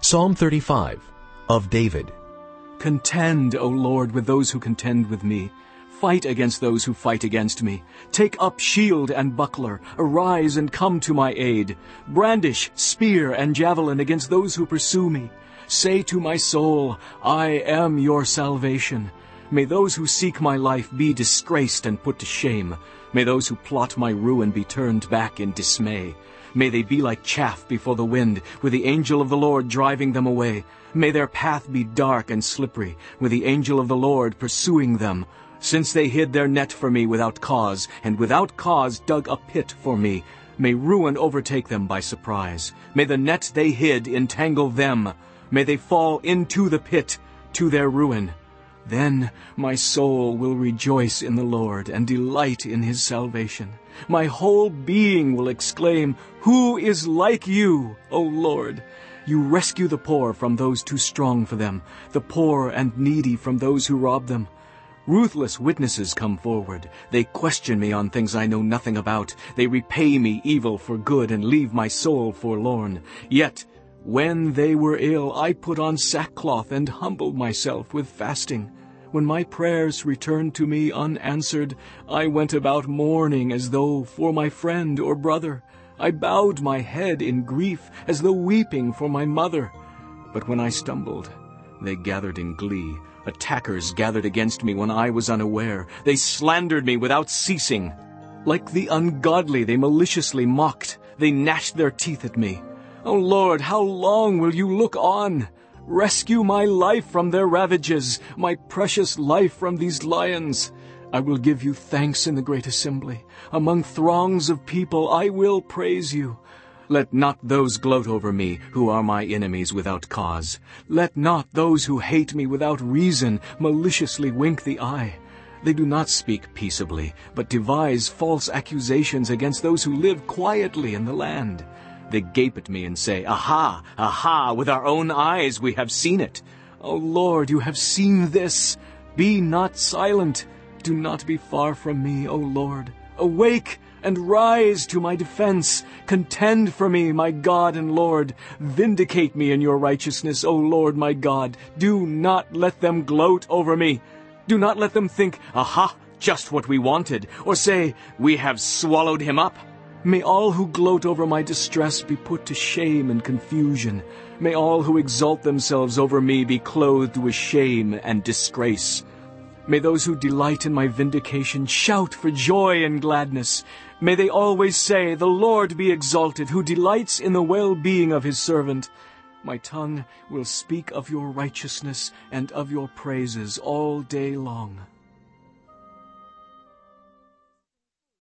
Psalm 35 of David. Contend, O Lord, with those who contend with me. Fight against those who fight against me. Take up shield and buckler. Arise and come to my aid. Brandish spear and javelin against those who pursue me. Say to my soul, I am your salvation. May those who seek my life be disgraced and put to shame. May those who plot my ruin be turned back in dismay. May they be like chaff before the wind, with the angel of the Lord driving them away. May their path be dark and slippery, with the angel of the Lord pursuing them. Since they hid their net for me without cause, and without cause dug a pit for me, may ruin overtake them by surprise. May the net they hid entangle them. May they fall into the pit, to their ruin. Then my soul will rejoice in the Lord and delight in his salvation. My whole being will exclaim, Who is like you, O Lord? You rescue the poor from those too strong for them, the poor and needy from those who rob them. Ruthless witnesses come forward. They question me on things I know nothing about. They repay me evil for good and leave my soul forlorn. Yet when they were ill, I put on sackcloth and humbled myself with fasting. When my prayers returned to me unanswered, I went about mourning as though for my friend or brother. I bowed my head in grief as though weeping for my mother. But when I stumbled, they gathered in glee. Attackers gathered against me when I was unaware. They slandered me without ceasing. Like the ungodly, they maliciously mocked. They gnashed their teeth at me. O Lord, how long will you look on? Rescue my life from their ravages, my precious life from these lions. I will give you thanks in the great assembly. Among throngs of people I will praise you. Let not those gloat over me who are my enemies without cause. Let not those who hate me without reason maliciously wink the eye. They do not speak peaceably, but devise false accusations against those who live quietly in the land. They gape at me and say, Aha! Aha! With our own eyes we have seen it. O Lord, you have seen this. Be not silent. Do not be far from me, O Lord. Awake and rise to my defense. Contend for me, my God and Lord. Vindicate me in your righteousness, O Lord my God. Do not let them gloat over me. Do not let them think, Aha! Just what we wanted. Or say, We have swallowed him up. May all who gloat over my distress be put to shame and confusion. May all who exalt themselves over me be clothed with shame and disgrace. May those who delight in my vindication shout for joy and gladness. May they always say, The Lord be exalted, who delights in the well-being of his servant. My tongue will speak of your righteousness and of your praises all day long.